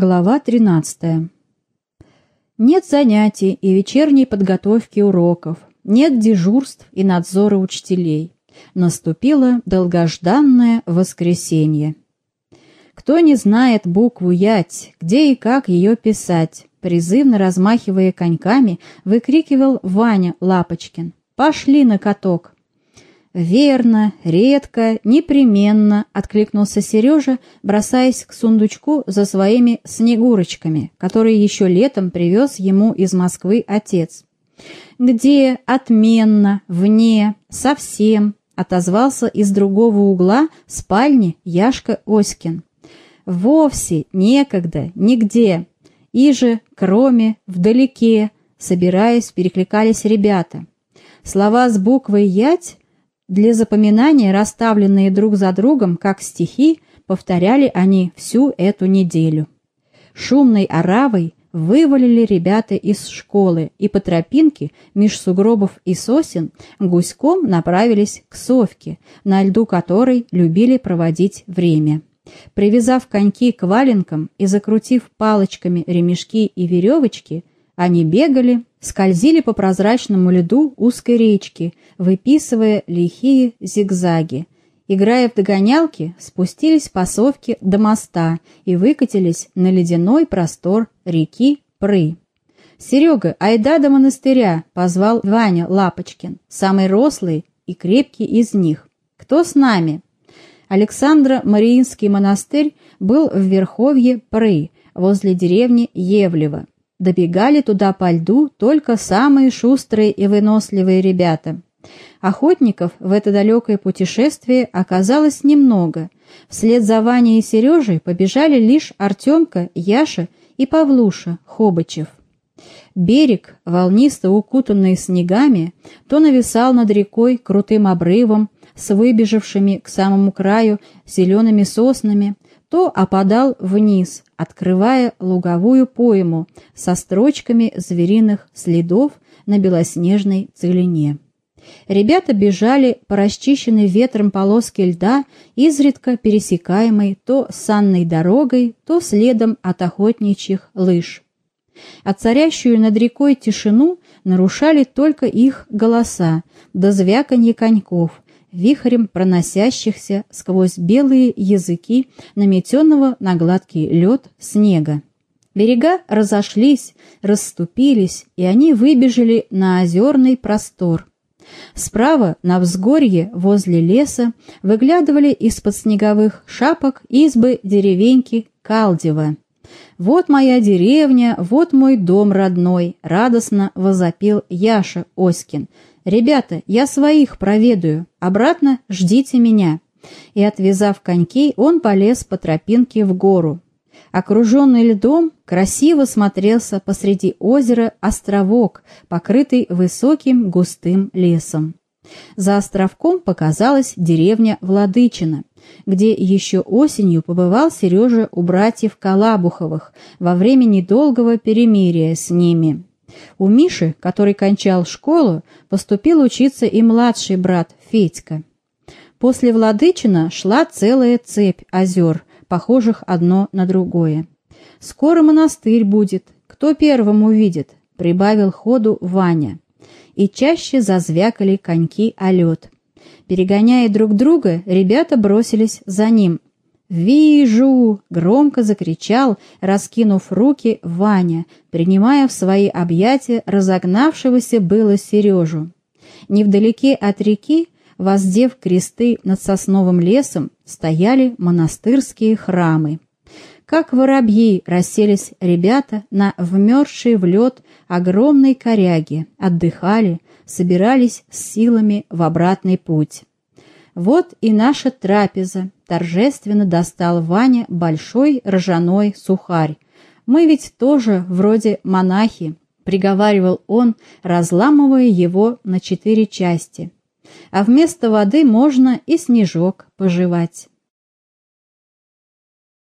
Глава 13. Нет занятий и вечерней подготовки уроков, нет дежурств и надзора учителей. Наступило долгожданное воскресенье. Кто не знает букву «ять», где и как ее писать, призывно размахивая коньками, выкрикивал Ваня Лапочкин. «Пошли на каток!» «Верно, редко, непременно», — откликнулся Сережа, бросаясь к сундучку за своими снегурочками, которые еще летом привез ему из Москвы отец. «Где? Отменно, вне, совсем», — отозвался из другого угла спальни Яшка Оськин. «Вовсе некогда, нигде. И же, кроме, вдалеке», — собираясь, перекликались ребята. Слова с буквой «ять» Для запоминания, расставленные друг за другом, как стихи, повторяли они всю эту неделю. Шумной оравой вывалили ребята из школы и по тропинке меж сугробов и сосен гуськом направились к совке, на льду которой любили проводить время. Привязав коньки к валенкам и закрутив палочками ремешки и веревочки, они бегали, скользили по прозрачному льду узкой речки, выписывая лихие зигзаги. Играя в догонялки, спустились по совке до моста и выкатились на ледяной простор реки Пры. «Серега, айда до монастыря!» — позвал Ваня Лапочкин, самый рослый и крепкий из них. «Кто с нами?» Александра Мариинский монастырь был в Верховье Пры, возле деревни Евлево. Добегали туда по льду только самые шустрые и выносливые ребята. Охотников в это далекое путешествие оказалось немного. Вслед за Ваней и Сережей побежали лишь Артемка, Яша и Павлуша Хобычев. Берег, волнисто укутанный снегами, то нависал над рекой крутым обрывом с выбежавшими к самому краю зелеными соснами, то опадал вниз, открывая луговую пойму со строчками звериных следов на белоснежной целине. Ребята бежали по расчищенной ветром полоске льда, изредка пересекаемой то санной дорогой, то следом от охотничьих лыж. А царящую над рекой тишину нарушали только их голоса, до звяканье коньков, вихрем проносящихся сквозь белые языки наметенного на гладкий лед снега. Берега разошлись, расступились, и они выбежали на озерный простор. Справа, на взгорье, возле леса, выглядывали из-под снеговых шапок избы деревеньки Калдева. «Вот моя деревня, вот мой дом родной», — радостно возопил Яша Оськин, «Ребята, я своих проведаю, обратно ждите меня». И, отвязав конькей, он полез по тропинке в гору. Окруженный льдом, красиво смотрелся посреди озера островок, покрытый высоким густым лесом. За островком показалась деревня Владычина, где еще осенью побывал Сережа у братьев Калабуховых во время недолгого перемирия с ними. У Миши, который кончал школу, поступил учиться и младший брат Федька. После Владычина шла целая цепь озер, похожих одно на другое. «Скоро монастырь будет, кто первым увидит», — прибавил ходу Ваня. И чаще зазвякали коньки о лед. Перегоняя друг друга, ребята бросились за ним, «Вижу!» — громко закричал, раскинув руки Ваня, принимая в свои объятия разогнавшегося было Сережу. Невдалеке от реки, воздев кресты над сосновым лесом, стояли монастырские храмы. Как воробьи расселись ребята на вмерзшей в лед огромной коряге, отдыхали, собирались с силами в обратный путь. Вот и наша трапеза, торжественно достал Ваня большой ржаной сухарь. Мы ведь тоже вроде монахи, приговаривал он, разламывая его на четыре части. А вместо воды можно и снежок пожевать.